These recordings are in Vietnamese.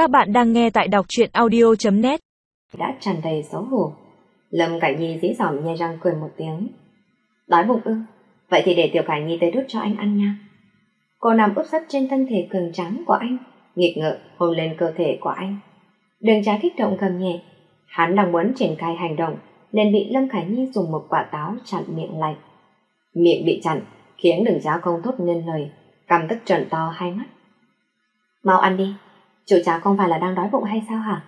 Các bạn đang nghe tại đọc truyện audio.net Đã tràn đầy xấu hổ. Lâm Cải Nhi dĩ dỏm nhai răng cười một tiếng. Đói bụng ư? Vậy thì để Tiểu Cải Nhi tới đút cho anh ăn nha. Cô nằm úp sấp trên thân thể cường trắng của anh, nghịch ngợ hôn lên cơ thể của anh. Đường trái kích động gầm nhẹ. Hắn đang muốn triển khai hành động, nên bị Lâm Khải Nhi dùng một quả táo chặn miệng lại. Miệng bị chặn, khiến đường trái không thốt nên lời, cầm tức trợn to hai mắt. Mau ăn đi, chủ cháu không phải là đang đói bụng hay sao hả?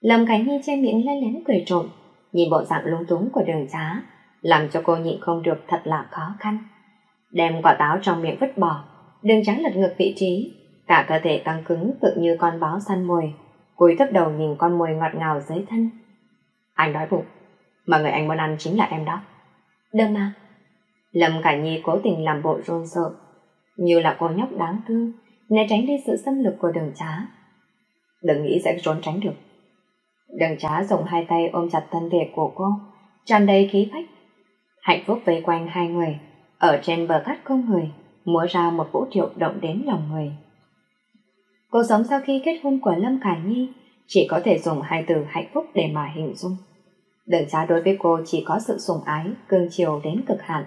Lâm Khánh Nhi che miệng lên lén cười trộm, nhìn bộ dạng lung túng của đường trá, làm cho cô nhịn không được thật là khó khăn. Đem quả táo trong miệng vứt bỏ, đường trá lật ngược vị trí, cả cơ thể căng cứng tự như con báo săn mồi, cúi thấp đầu nhìn con mồi ngọt ngào dưới thân. Anh đói bụng, mà người anh muốn ăn chính là em đó. Đâm mà. Lâm Khải Nhi cố tình làm bộ rôn sợ, như là cô nhóc đáng thương, né tránh đi sự xâm lược của đường trá. Đừng nghĩ sẽ trốn tránh được. Đường trá dùng hai tay ôm chặt thân thể của cô, tràn đầy khí phách. Hạnh phúc vây quanh hai người, ở trên bờ cát không người, múa ra một vũ điệu động đến lòng người. Cuộc sống sau khi kết hôn của Lâm Khải Nhi chỉ có thể dùng hai từ hạnh phúc để mà hình dung. Đường trá đối với cô chỉ có sự sủng ái, cương chiều đến cực hạn.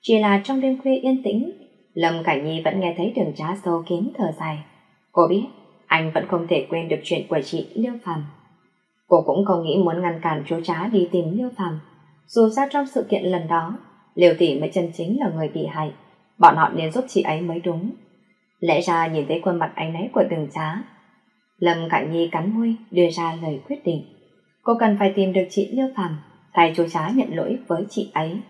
Chỉ là trong đêm khuya yên tĩnh, Lâm Cảnh Nhi vẫn nghe thấy đường trá sâu kín thở dài. Cô biết, anh vẫn không thể quên được chuyện của chị Liêu Phàm. Cô cũng không nghĩ muốn ngăn cản chú trá đi tìm Liêu Phàm. Dù sao trong sự kiện lần đó, Liêu Tỷ mới chân chính là người bị hại. Bọn họ nên giúp chị ấy mới đúng. Lẽ ra nhìn thấy khuôn mặt anh ấy của đường trá. Lâm Cảnh Nhi cắn môi đưa ra lời quyết định. Cô cần phải tìm được chị Liêu Phàm thay chú trá nhận lỗi với chị ấy.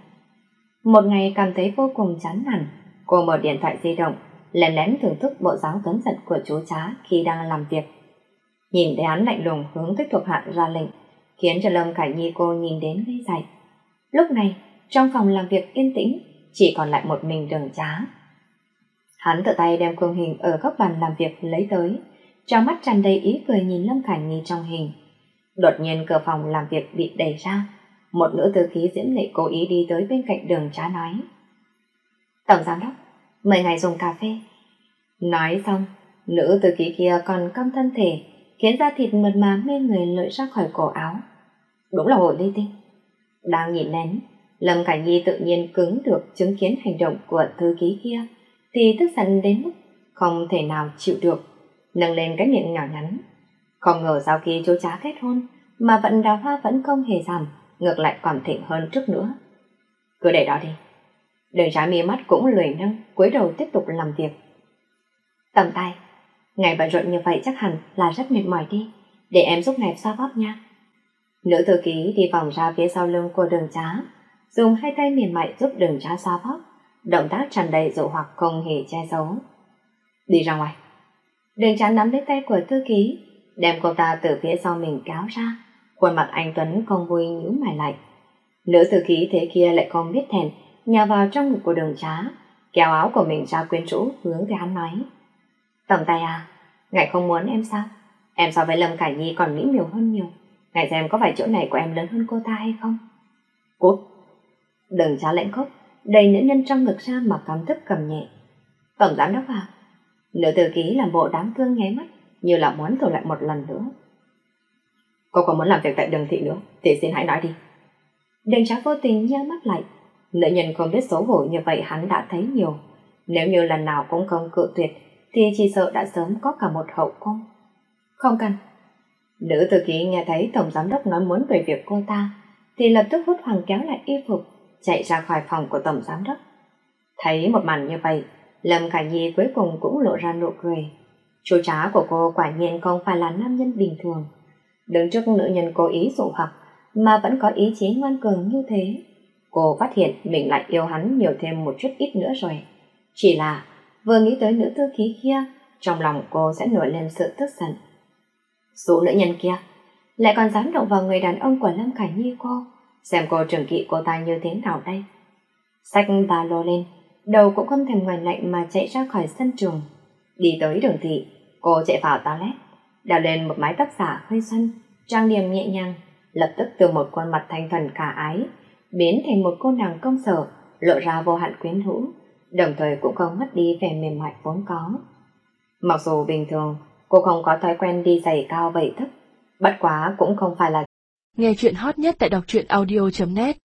Một ngày cảm thấy vô cùng chán nản, cô mở điện thoại di động, lén lén thưởng thức bộ dáng tuấn giật của chú chá khi đang làm việc. Nhìn thấy hắn lạnh lùng hướng thích thuộc hạ ra lệnh, khiến cho Lâm Khải Nhi cô nhìn đến ngây dại. Lúc này, trong phòng làm việc yên tĩnh, chỉ còn lại một mình đường trá. Hắn tự tay đem khung hình ở góc bàn làm việc lấy tới, trong mắt tràn đầy ý cười nhìn Lâm Khải Nhi trong hình. Đột nhiên cửa phòng làm việc bị đẩy ra, một nữ tư khí diễm lệ cố ý đi tới bên cạnh đường trá nói. Tổng giám đốc, mời ngài dùng cà phê. Nói xong, nữ từ ký kia còn cong thân thể, khiến da thịt mượt mà mê người lợi ra khỏi cổ áo. Đúng là hội ly tinh. Đang nhìn nén, Lâm Cảnh Nhi tự nhiên cứng được chứng kiến hành động của thư ký kia, thì tức giận đến mức không thể nào chịu được, nâng lên cái miệng nhỏ nhắn. Không ngờ sau khi chú chá kết hôn, mà vận đào hoa vẫn không hề giảm, ngược lại còn thịnh hơn trước nữa. Cứ để đó đi. Đường trái mi mắt cũng lười nâng, cúi đầu tiếp tục làm việc. Tầm tay, ngày bận rộn như vậy chắc hẳn là rất mệt mỏi đi, để em giúp ngài xoa bóp nha. Nữ thư ký đi vòng ra phía sau lưng của đường trá, dùng hai tay mềm mại giúp đường trá xoa bóp, động tác tràn đầy dụ hoặc không hề che giấu. Đi ra ngoài. Đường trá nắm lấy tay của thư ký, đem cô ta từ phía sau mình kéo ra, khuôn mặt anh Tuấn không vui nhíu mày lại. Nữ thư ký thế kia lại không biết thèn, nhào vào trong ngực của đường trá, kéo áo của mình ra quyến rũ hướng về hắn nói. Tổng tay à, ngài không muốn em sao? Em so với Lâm Cải Nhi còn mỹ miều hơn nhiều. Ngài xem có phải chỗ này của em lớn hơn cô ta hay không? Cút! đường trá lệnh khốc, đầy nữ nhân trong ngực ra mà cắm thức cầm nhẹ. Tổng giám đốc à? Nữ thư ký làm bộ đáng thương nháy mắt, như là muốn thử lại một lần nữa. Cô có muốn làm việc tại đường thị nữa, thì xin hãy nói đi. Đường trá vô tình nhớ mắt lại, Nữ nhân không biết xấu hổ như vậy hắn đã thấy nhiều. Nếu như lần nào cũng không cự tuyệt, thì chỉ sợ đã sớm có cả một hậu cung. Không cần. Nữ thư ký nghe thấy Tổng Giám đốc nói muốn về việc cô ta, thì lập tức hút hoàng kéo lại y phục, chạy ra khỏi phòng của Tổng Giám đốc. Thấy một màn như vậy, Lâm Khải Nhi cuối cùng cũng lộ ra nụ cười. Chú trá của cô quả nhiên không phải là nam nhân bình thường. Đứng trước nữ nhân cố ý dụ hoặc, mà vẫn có ý chí ngoan cường như thế cô phát hiện mình lại yêu hắn nhiều thêm một chút ít nữa rồi. Chỉ là vừa nghĩ tới nữ thư ký kia, trong lòng cô sẽ nổi lên sự tức giận. Số nữ nhân kia lại còn dám động vào người đàn ông của Lâm Khải Nhi cô, xem cô trưởng kỵ cô ta như thế nào đây. Xách ba lô lên, đầu cũng không thèm ngoài lạnh mà chạy ra khỏi sân trường. Đi tới đường thị, cô chạy vào toilet, đào lên một mái tóc giả hơi xuân, trang điểm nhẹ nhàng, lập tức từ một khuôn mặt thanh thuần khả ái, biến thành một cô nàng công sở, lộ ra vô hạn quyến rũ, đồng thời cũng không mất đi vẻ mềm mại vốn có. Mặc dù bình thường, Cô không có thói quen đi giày cao vẩy thức, bất quá cũng không phải là Nghe chuyện hot nhất tại đọc truyện audio.net